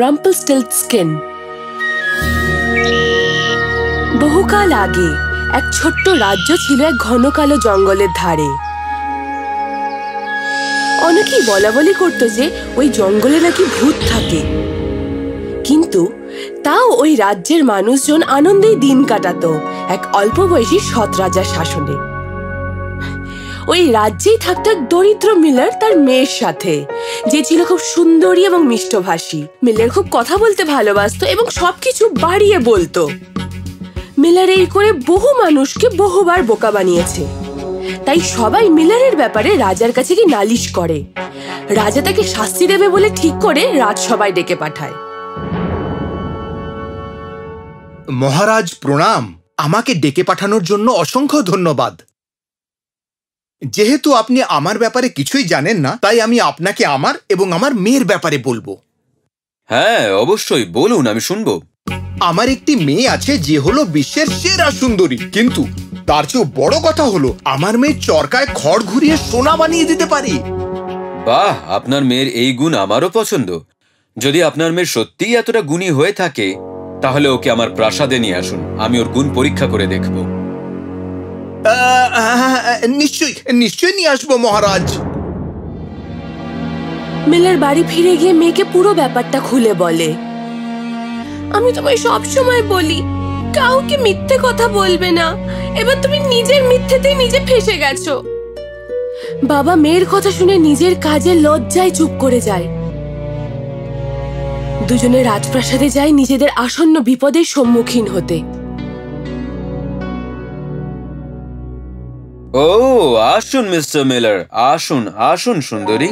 রাম্পল skin বহুকাল আগে এক ছোট্ট রাজ্য ছিল এক ঘন কালো জঙ্গলের ধারে। অনেকেই বলা বলি করতো যে ওই জঙ্গলে নাকি ভূত থাকে। কিন্তু তাও ওই রাজ্যের মানুষজন আনন্দেই দিন কাটাতো এক অল্প বয়সী সৎ রাজার শাসনে। ওই রাজ্যেই থাকতো এক দরিদ্র মিলার তার মেয়ের সাথে, যে ছিল খুব সুন্দরী এবং মিষ্টভাষী। মিলের খুব কথা বলতে ভালোবাসতো এবং সবকিছু বাড়িয়ে বলতো। মিলার এই করে বহু মানুষকে বহুবার বোকা বানিয়েছে। তাই সবাই মিলারের ব্যাপারে রাজার কাছে কি নালিশ করে। রাজা তাকে শাস্তি দেবে বলে ঠিক করে রাজসভায় ডেকে পাঠায়। মহারাজ প্রণাম। আমাকে ডেকে পাঠানোর জন্য অসংখ্য ধন্যবাদ। যেহেতু আপনি আমার ব্যাপারে কিছুই জানেন না তাই আমি আপনাকে আমার এবং আমার মেয়ের ব্যাপারে বলব। হ্যাঁ অবশ্যই বলুন আমি শুনব। আমার একটি মেয়ে আছে যে হলো বিশ্বের সেরা সুন্দরী কিন্তু তার চেয়েও বড় কথা হলো আমার মেয়ে চরকায় খড় ঘুরিয়ে সোনা বানিয়ে দিতে পারে। বাহ আপনার মেয়ের এই গুণ আমারও পছন্দ। যদি আপনার মেয়ের সত্যিই এতটা গুণী হয়ে থাকে তাহলে ওকে আমার প্রাসাদে নিয়ে আসুন আমি ওর গুণ পরীক্ষা করে দেখব। নিশ্চয়ই নিশ্চয়ই নিয়ে আসব মহারাজ। মেলার বাড়ি ফিরে গিয়ে মেয়েকে পুরো ব্যাপারটা খুলে বলে। আমি তোমায় সব সময় বলি, কাউকে মিথ্যে কথা বলবে না। এবার তুমি নিজের মিথ্যেতেই নিজে ফেসে গেছো। বাবা মেয়ের কথা শুনে নিজের কাজে লজ্জায় চুপ করে যায়। দুজনে রাজপ্রাসাদে যায় নিজেদের আসন্ন বিপদের সম্মুখীন হতে। ও আসুন মিস্টার মিলার। আসুন আসুন সুন্দরী।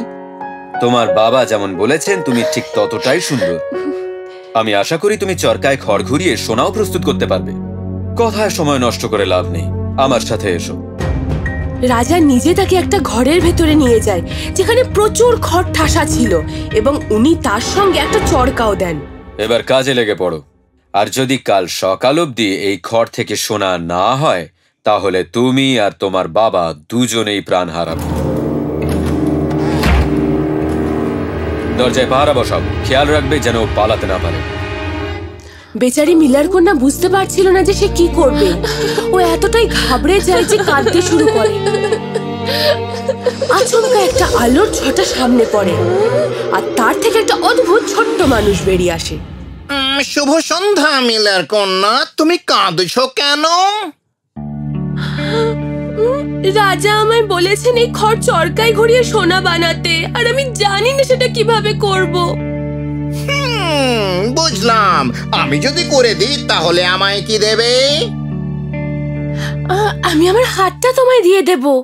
তোমার বাবা যেমন বলেছেন তুমি ঠিক ততটাই সুন্দর। আমি আশা করি তুমি চরকায় খড় ঘুরিয়ে সোনাও প্রস্তুত করতে পারবে। কথায় সময় নষ্ট করে লাভ নেই। আমার সাথে এসো। রাজা নিজে তাকে একটা ঘরের ভেতরে নিয়ে যায় যেখানে প্রচুর খড় ঠাসা ছিল এবং উনি তার সঙ্গে একটা চরকাও দেন। এবার কাজে লেগে পড়ো। আর যদি কাল সকাল অবধি এই খড় থেকে সোনা না হয় তাহলে তুমি আর তোমার বাবা দুজনেই প্রাণ হারাবে। দরজায় পাহারা বসাও খেয়াল রাখবে যেন পালাতে না পারে। বেচারি মিলার কন্যা বুঝতে পারছিল না যে সে কি করবে। ও এতটাই ঘাবড়ে যায় যে কাঁদতে শুরু করে। আচমকা একটা আলোর ছটা সামনে পড়ে আর তার থেকে একটা অদ্ভুত ছোট্ট মানুষ বেরিয়ে আসে। উম, শুভ সন্ধ্যা মিলার কন্যা। তুমি কাঁদছো কেন? রাজা আমায় বলেছেন এই খড় চরকায় ঘুরিয়ে সোনা বানাতে আর আমি জানি না সেটা কীভাবে করব। বুঝলাম। আমি যদি করে দিই তাহলে আমায় কি দেবে? আমি আমার হাতটা তোমায় দিয়ে দেব।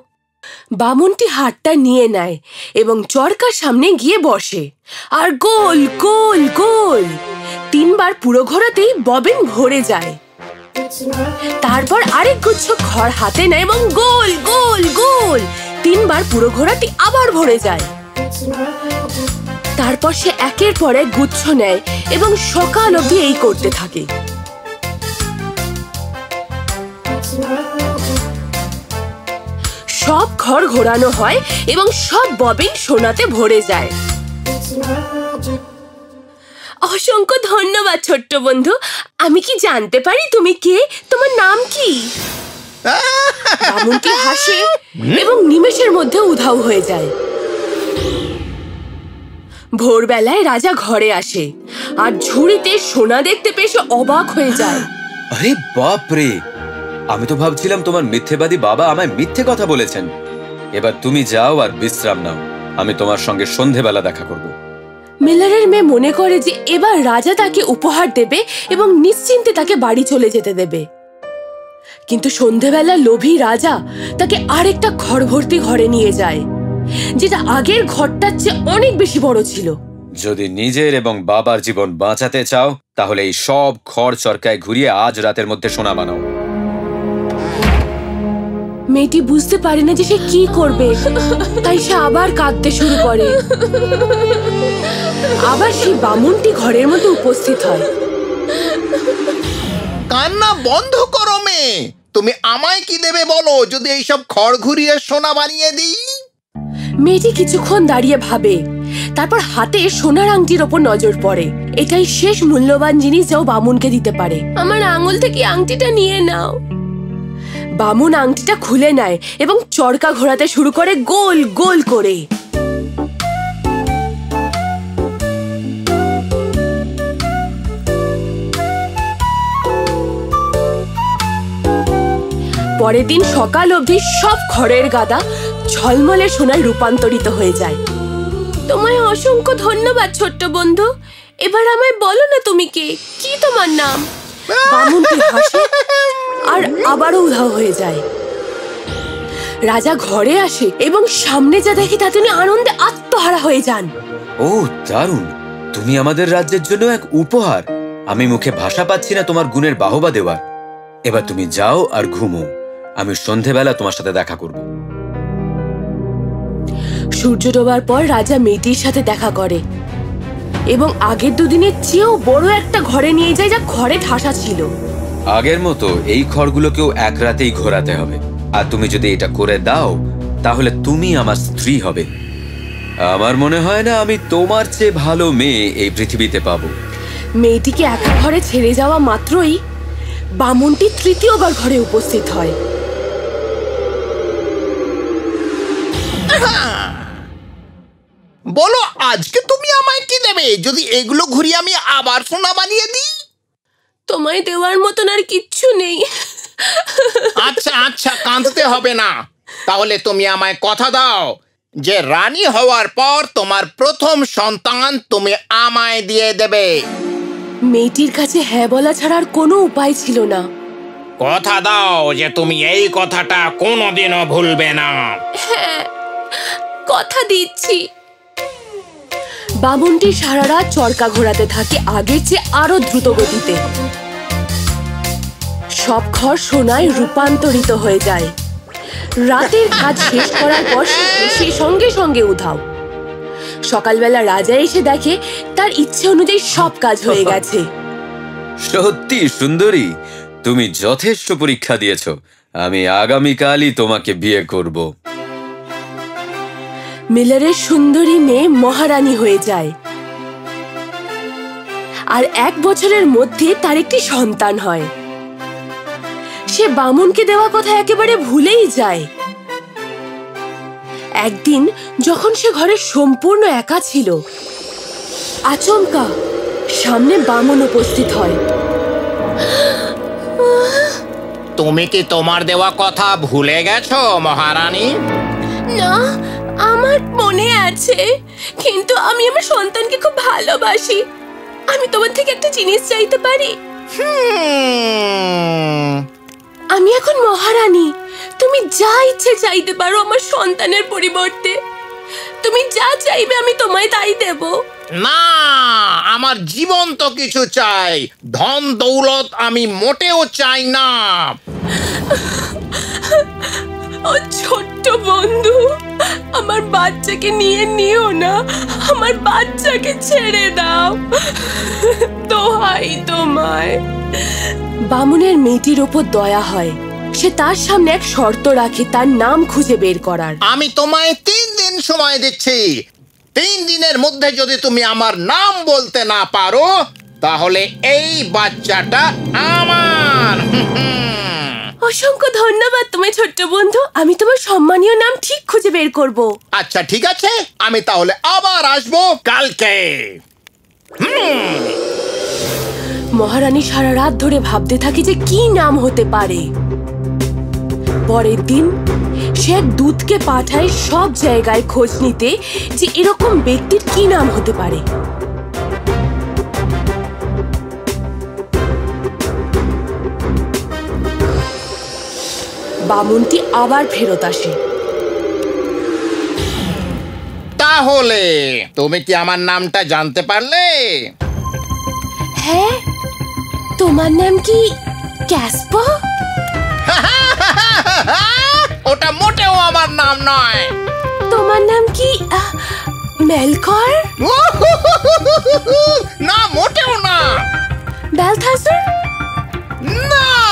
বামুনটি হাতটা নিয়ে নেয় এবং চরকার সামনে গিয়ে বসে। আর গোল গোল গোল। তিনবার পুরো ঘোরাতেই ববিন ভরে যায়। তারপর আরেক গুচ্ছ খড় হাতে নেয় এবং গোল গোল গোল। তিনবার পুরো ঘোড়াটি আবার ভরে যায়। তারপর সে একের পর এক গুচ্ছ নেয় এবং সকাল অবধি এই করতে থাকে। সব খড় ঘোরানো হয় এবং সব ববিন সোনাতে ভরে যায়। অসংখ্য ধন্যবাদ ছোট্ট বন্ধু। আমি কি জানতে পারি তুমি কে? তোমার নাম কি? বামুনটি হাসে এবং নিমেষের মধ্যে উধাও হয়ে যায়। ভোরবেলায় রাজা ঘরে আসে আর ঝুড়িতে সোনা দেখতে পেয়ে অবাক হয়ে যায়। আরে বাপ রে আমি তো ভাবছিলাম তোমার মিথ্যেবাদী বাবা আমায় মিথ্যে কথা বলেছেন। এবার তুমি যাও আর বিশ্রাম নাও। আমি তোমার সঙ্গে সন্ধেবেলা দেখা করব। মিলারের মেয়ে মনে করে যে এবার রাজা তাকে উপহার দেবে এবং নিশ্চিন্তে তাকে বাড়ি চলে যেতে দেবে। কিন্তু সন্ধেবেলা লোভী রাজা তাকে আরেকটা ঘর ভর্তি ঘরে নিয়ে যায় যেটা আগের ঘরটার চেয়ে অনেক বেশি বড় ছিল। যদি নিজের এবং বাবার জীবন বাঁচাতে চাও তাহলে এই সব খড় চরকায় ঘুরিয়ে আজ রাতের মধ্যে সোনা বানাও। মেয়েটি বুঝতে পারে না যে সে কি করবে তাই সে আবার কাঁদতে শুরু করে। আবার সেই বামুনটি ঘরের মধ্যে উপস্থিত হয়। কান্না বন্ধ করো মেয়ে। তুমি আমায় কি দেবে বলো? যদি এইসব খড় ঘুরিয়ে সোনা বানিয়ে দিই? মেয়েটি কিছুক্ষণ দাঁড়িয়ে ভাবে। তারপর হাতে সোনার আংটির ওপর নজর পড়ে। এটাই শেষ মূল্যবান জিনিস যাও বামুনকে দিতে পারে। আমার আঙুল থেকে আংটিটা নিয়ে নাও। বামুন আংটিটা খুলে নেয় এবং চরকা ঘোরাতে শুরু করে গোল গোল করে। পরের দিন সকাল অবধি সব খড়ের গাদা ঝলমলে সোনায় রূপান্তরিত হয়ে যায়। তোমায় অসংখ্য ধন্যবাদ ছোট্ট বন্ধু। এবার আমায় বলো না তুমি কে? কি তোমার নাম? আর আবারও উধাও হয়ে যায়। রাজা ঘরে আসে এবং সামনে যা দেখে তা তিনি আনন্দে আত্মহারা হয়ে যান। ও, দারুণ। তুমি আমাদের রাজ্যের জন্য এক উপহার। আমি মুখে ভাষা পাচ্ছি না তোমার গুণের বাহবা দেওয়ার। এবার তুমি যাও আর ঘুমো। আমি সন্ধেবেলা তোমার সাথে দেখা করব। সূর্য ডোবার পর রাজা মেয়েটির সাথে দেখা করে। এবং আগের দুদিনের চেয়েও বড় একটা ঘরে নিয়ে যায় যা ঘরে ঠাসা ছিল। আগের মতো এই খড়গুলোকেও এক রাতেই ঘোরাতে হবে। আর তুমি যদি এটা করে দাও তাহলে তুমি আমার স্ত্রী হবে। আমার মনে হয় না আমি তোমার চেয়ে ভালো মেয়ে এই পৃথিবীতে পাবো। মেয়েটিকে একা ঘরে ছেড়ে যাওয়া মাত্রই বামুনটি তৃতীয়বার ঘরে উপস্থিত হয়। বলো আজকে তুমি আমায় কি দেবে? যদি এগুলো ঘুরিয়ে আমি আবার সোনা বানিয়ে দিই? তোমায় দেওয়ার মতন আর কিচ্ছু নেই। আচ্ছা আচ্ছা কাঁদতে হবে না। তাহলে তুমি আমায় কথা দাও যে রানী হওয়ার পর তোমার প্রথম সন্তান তুমি আমায় দিয়ে দেবে। মেয়েটির কাছে হ্যাঁ বলা ছাড়া আর কোনো উপায় ছিল না। কথা দাও যে তুমি এই কথাটা কোনোদিনও ভুলবে না। কথা দিচ্ছি। বামুনটি সারা রাত চরকা ঘোরাতে থাকে আগের চেয়ে আরও দ্রুত গতিতে সব ঘর সোনায় রূপান্তরিত হয়ে যায়। রাতের কাজ শেষ করার পর সে সঙ্গে সঙ্গে উধাও। সকালবেলা রাজা এসে দেখে তার ইচ্ছে অনুযায়ী সব কাজ হয়ে গেছে। সত্যি, সুন্দরী, তুমি যথেষ্ট পরীক্ষা দিয়েছ। আমি আগামীকালই তোমাকে বিয়ে করব। মিলারের সুন্দরী মেয়ে মহারানী হয়ে যায়। আর এক বছরের মধ্যে তার একটি সন্তান হয়। সে বামুনকে দেওয়া কথা একেবারে ভুলেই যায়। একদিন যখন সে ঘরে সম্পূর্ণ একা ছিল আচমকা সামনে বামুন উপস্থিত হয়। তুমি কি তোমার দেওয়া কথা ভুলে গেছো মহারানী? না আমার মনে আছে কিন্তু আমি আমার সন্তানকে খুব ভালোবাসি। আমি তোমার থেকে একটা জিনিস চাইতে পারি। হুম, আমি এখন মহারানী। তুমি যা ইচ্ছে চাইতে পারো আমার সন্তানের পরিবর্তে। তুমি যা চাইবে আমি তোমায় তাই দেব। না আমার জীবন তো কিছু চাই। ধন দৌলত আমি মোটেও চাই না। ও ছোট্ট বন্ধু। বাচ্চাকে নিয়ে নিও না। আমার বাচ্চাকে ছেড়ে দাও। দোহাই তোমায়। বামুনের মেয়েটির ওপর দয়া হয়। সে তার সামনে এক শর্ত রাখে, তার নাম খুঁজে বের করার। আমি তোমায় তিন দিন সময় দিচ্ছি। তিন দিনের মধ্যে যদি তুমি আমার নাম বলতে না পারো, তাহলে এই বাচ্চাটা আমার। অসংখ্য ধন্যবাদ তোমায় ছোট্ট বন্ধু। আমি তোমার সম্মানীয় নাম ঠিক খুঁজে বের করব। আচ্ছা ঠিক আছে। আমি তাহলে আবার আসব কালকে। মহারানী সারা রাত ধরে ভাবতে থাকে যে কি নাম হতে পারে। পরের দিন সে এক দূতকে পাঠায় সব জায়গায় খোঁজ নিতে যে এরকম ব্যক্তির কি নাম হতে পারে। বামুনটি আবার ফেরত আসে। তাহলে তুমি কি আমার নামটা জানতে পারলে? হ্যাঁ তোমার নাম কি ক্যাসপা ওটা মোটেও আমার নাম নয়। তোমার নাম কি মেলকর? না মোটেও না। না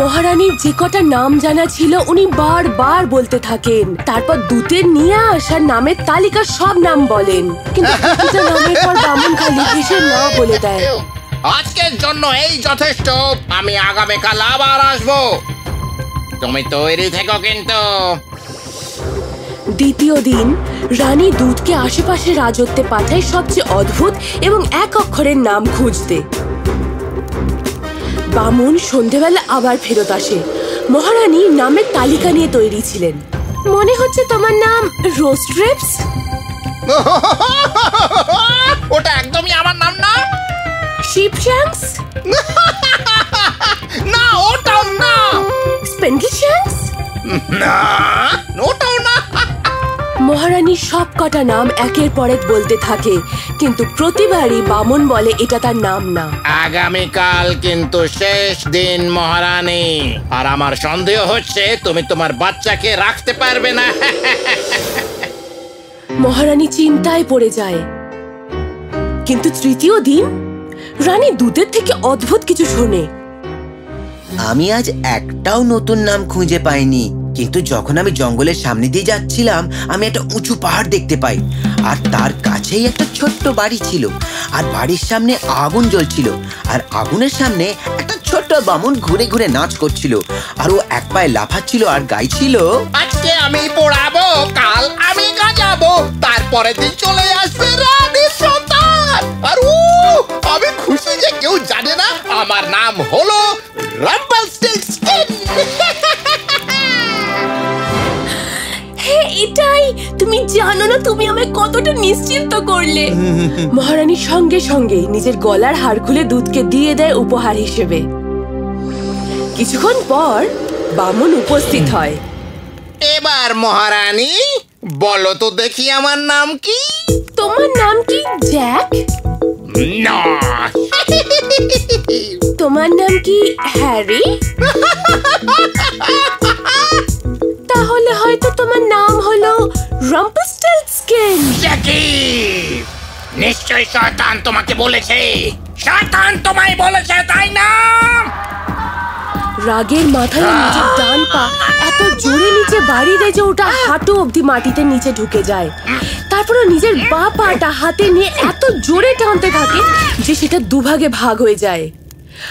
মহারানীর যে কটা নাম জানা ছিল উনি বারবার বলতে থাকেন। তারপর দূতের নিয়ে আসার নামের তালিকা সব নাম বলেন। কিন্তু প্রতিটা নামের পর বামন খালি হেসে না বলে দেয়। আজকের জন্য এই যথেষ্ট। আমি আগামীকাল আবার আসব। তুমি তৈরি থেকো কিন্তু। দ্বিতীয় দিন রানী দুধকে আশেপাশে রাজত্বে পাঠায় সবচেয়ে অদ্ভুত এবং এক অক্ষরের নাম খুঁজতে। বামুন সন্ধেবেলা আবার ফেরত আসে। মহারানী নামের তালিকা নিয়ে তৈরি ছিলেন। মনে হচ্ছে তোমার নাম রোস্ট্রেপস ওটা একদমই আমার নাম না। শিপশ্যাংস না ওটাও না। স্পেন্ডিশ্যাংস না। মহারানী সব কটা নাম একের পর এক বলতে থাকে কিন্তু প্রতিবারই বামন বলে এটা তার নাম না। আগামীকাল কিন্তু শেষ দিন মহারানী। আর আমার সন্দেহ হচ্ছে তুমি তোমার বাচ্চাকে রাখতে পারবে না। মহারানী চিন্তায় পড়ে যায়। কিন্তু তৃতীয় দিন রানী দুধের থেকে অদ্ভুত কিছু শোনে। আমি আজ একটাও নতুন নাম খুঁজে পাইনি। কিন্তু যখন আমি জঙ্গলের সামনে দিয়ে যাচ্ছিলাম, আমি একটা উঁচু পাহাড় দেখতে পাই। আর তার কাছেই একটা ছোট্ট বাড়ি ছিল। আর বাড়ির সামনে আগুন জ্বলছিল। আর আগুনের সামনে একটা ছোট্ট বামুন ঘুরে ঘুরে নাচ করছিল। আর ও এক পায়ে লাফাচ্ছিল আর গাইছিল, আজকে আমি পড়াবো, কাল আমি গাজাবো তারপরে দিন চলে আসবে রানীর সন্তান আর ও আমি খুশি যে কেউ জানে না, আমার নাম হলো হ্যাঁ তুমি জানো না তুমি আমায় কতটা নিশ্চিন্ত করলে। মহারানী সঙ্গে সঙ্গে নিজের গলার হার খুলে দুধকে দিয়ে দেয় উপহার হিসেবে। কিছুক্ষণ পর বামন উপস্থিত হয়। এবার মহারানী বলো তো দেখি আমার নাম কি? তোমার নাম কি জ্যাক? না। তোমার নাম কি হ্যারি? তাহলে হয়তো তোমার নাম হলো রাম্পস্টেলস্কিন জ্যাকি নিশ্চয় শয়তান তোমাকে বলেছে। শয়তান তোমায় বলেছে তাই না? রাগের মাথায় নিজের ডান পা এত জোরে নিচে বাড়ি দেয় যে ওটা হাঁটু অবধি মাটিতে নিচে ঢুকে যায়। তারপরে নিজের বা পাটা হাতে নিয়ে এত জোরে টানতে থাকে যে সেটা দুভাগে ভাগ হয়ে যায়।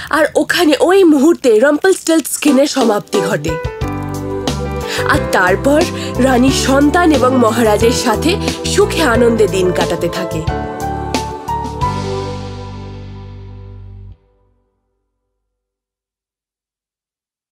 আর ওখানে ওই মুহূর্তে রম্পলস্টেল স্কিনের সমাপ্তি ঘটে। আর তারপর রানী সন্তান এবং মহারাজের সাথে সুখে আনন্দে দিন কাটাতে থাকে।